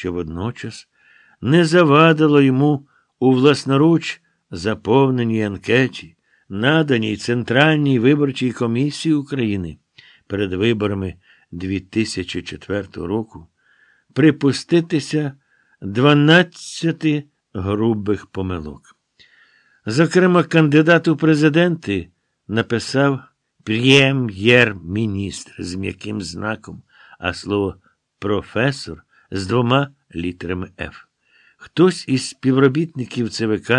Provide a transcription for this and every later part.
що водночас не завадило йому у власноруч заповненій анкеті, наданій Центральній виборчій комісії України перед виборами 2004 року, припуститися 12 грубих помилок. Зокрема, кандидат у президенти написав прем'єр-міністр з м'яким знаком, а слово професор з двома літерами Ф. Хтось із співробітників ЦВК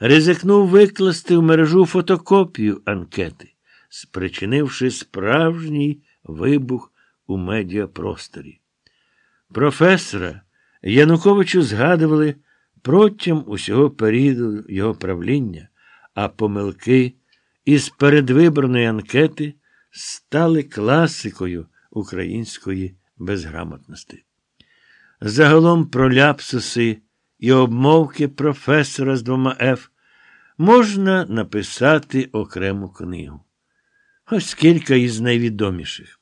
ризикнув викласти в мережу фотокопію анкети, спричинивши справжній вибух у медіапросторі. Професора Януковичу згадували протягом усього періоду його правління, а помилки із передвиборної анкети стали класикою української безграмотності. Загалом про ляпсуси і обмовки професора з двома Ф можна написати окрему книгу. Ось кілька із найвідоміших.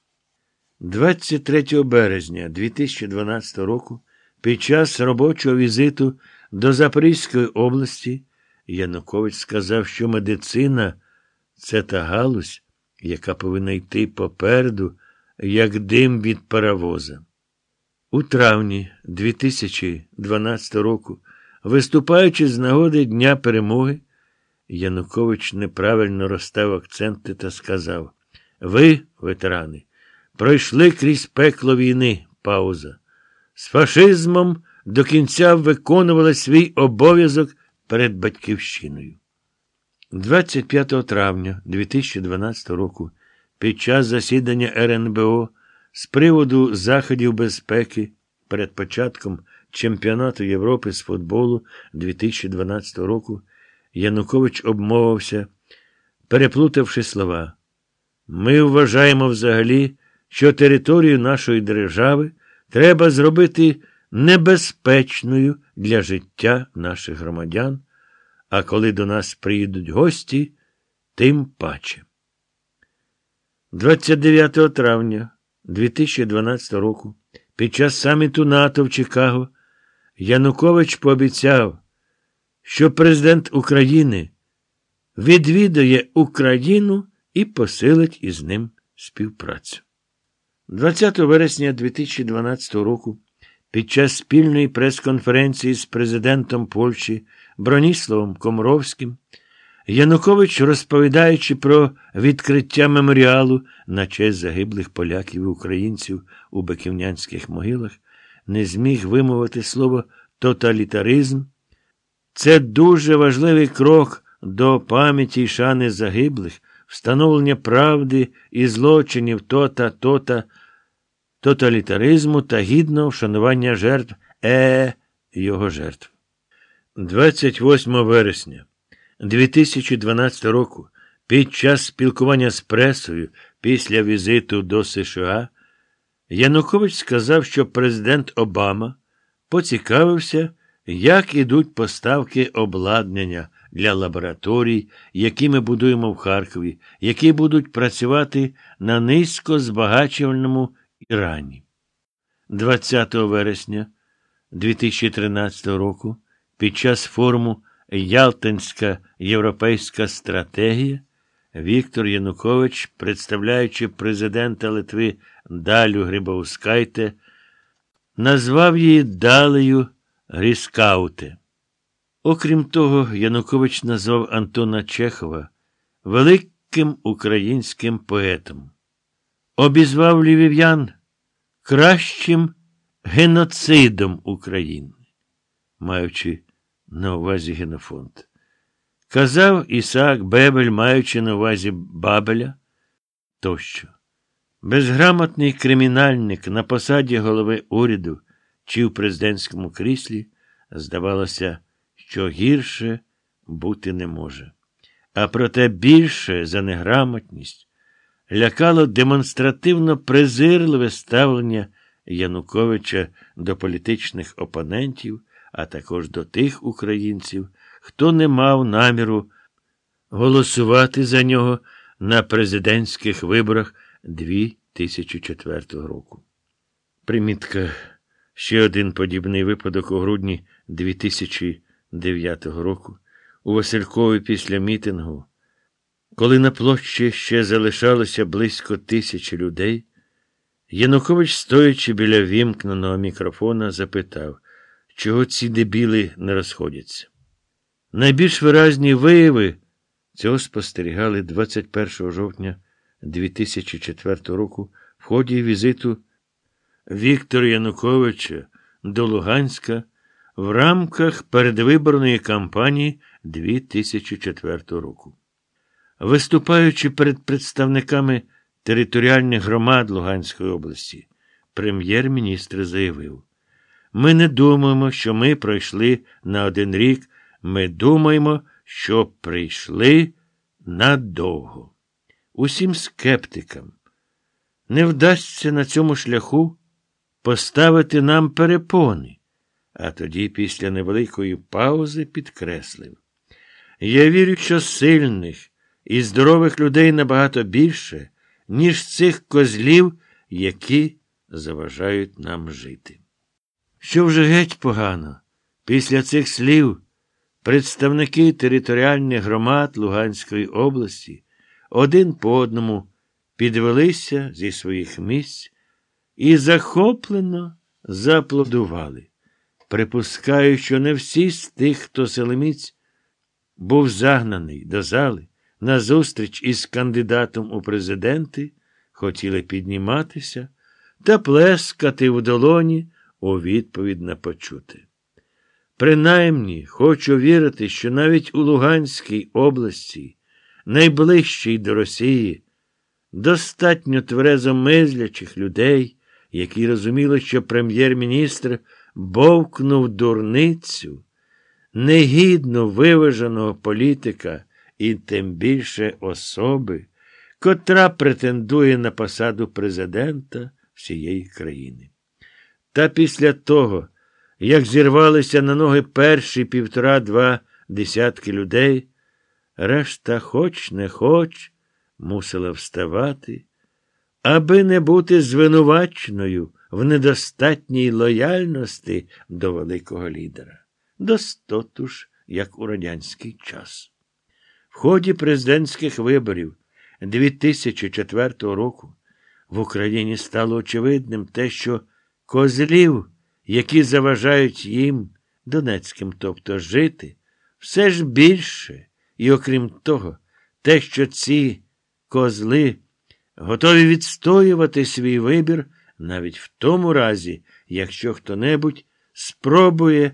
23 березня 2012 року під час робочого візиту до Запорізької області Янукович сказав, що медицина це та галузь, яка повинна йти попереду, як дим від паровоза. У травні 2012 року, виступаючи з нагоди Дня перемоги, Янукович неправильно розстав акценти та сказав: Ви, ветерани, пройшли крізь пекло війни, пауза. З фашизмом до кінця виконували свій обов'язок перед Батьківщиною. 25 травня 2012 року під час засідання РНБО з приводу заходів безпеки перед початком Чемпіонату Європи з футболу 2012 року Янукович обмовився, переплутавши слова. Ми вважаємо взагалі, що територію нашої держави треба зробити небезпечною для життя наших громадян, а коли до нас приїдуть гості, тим паче. 29 травня 2012 року під час саміту НАТО в Чикаго Янукович пообіцяв, що президент України відвідає Україну і посилить із ним співпрацю. 20 вересня 2012 року під час спільної прес-конференції з президентом Польщі Броніславом Комаровським Янукович, розповідаючи про відкриття меморіалу на честь загиблих поляків і українців у беківнянських могилах, не зміг вимовити слово тоталітаризм. Це дуже важливий крок до пам'яті й шани загиблих, встановлення правди і злочинів тота тота тоталітаризму та гідного вшанування жертв е його жертв. 28 вересня 2012 року під час спілкування з пресою після візиту до США Янукович сказав, що президент Обама поцікавився, як ідуть поставки обладнання для лабораторій, які ми будуємо в Харкові, які будуть працювати на низько збагачувальному Ірані. 20 вересня 2013 року під час форуму Ялтинська європейська стратегія Віктор Янукович, представляючи президента Литви Далю Грибовскайте, назвав її Далею Гріскауте. Окрім того, Янукович назвав Антона Чехова великим українським поетом. Обізвав львів'ян кращим геноцидом України, маючи на увазі генофонд. Казав Ісаак Бебель, маючи на увазі Бабеля тощо. Безграмотний кримінальник на посаді голови уряду чи в президентському кріслі, здавалося, що гірше бути не може. А проте більше за неграмотність лякало демонстративно презирливе ставлення Януковича до політичних опонентів, а також до тих українців, хто не мав наміру голосувати за нього на президентських виборах 2004 року. Примітка Ще один подібний випадок у грудні 2009 року у Василькові після мітингу, коли на площі ще залишалося близько тисячі людей, Янукович, стоячи біля вімкненого мікрофона, запитав, чого ці дебіли не розходяться. Найбільш виразні вияви цього спостерігали 21 жовтня 2004 року в ході візиту Віктора Януковича до Луганська в рамках передвиборної кампанії 2004 року. Виступаючи перед представниками територіальних громад Луганської області, прем'єр-міністр заявив: Ми не думаємо, що ми пройшли на один рік, ми думаємо, що прийшли надовго. Усім скептикам не вдасться на цьому шляху поставити нам перепони, а тоді, після невеликої паузи, підкреслив. Я вірю, що сильних і здорових людей набагато більше, ніж цих козлів, які заважають нам жити. Що вже геть погано, після цих слів представники територіальних громад Луганської області один по одному підвелися зі своїх місць і захоплено зааплодували. Припускаю, що не всі з тих, хто селеміць, був загнаний до зали на зустріч із кандидатом у президенти, хотіли підніматися та плескати в долоні у відповідь на почуте. Принаймні, хочу вірити, що навіть у Луганській області, найближчій до Росії, достатньо тверезо мизлячих людей, які розуміли, що прем'єр-міністр бовкнув дурницю, негідно виваженого політика і тим більше особи, котра претендує на посаду президента всієї країни. Та після того, як зірвалися на ноги перші півтора-два десятки людей, решта, хоч не хоч, мусила вставати, аби не бути звинуваченою в недостатній лояльності до великого лідера. Достоту ж, як у радянський час. В ході президентських виборів 2004 року в Україні стало очевидним те, що козлів, які заважають їм, Донецьким, тобто жити, все ж більше, і окрім того, те, що ці козли готові відстоювати свій вибір навіть в тому разі, якщо хто-небудь спробує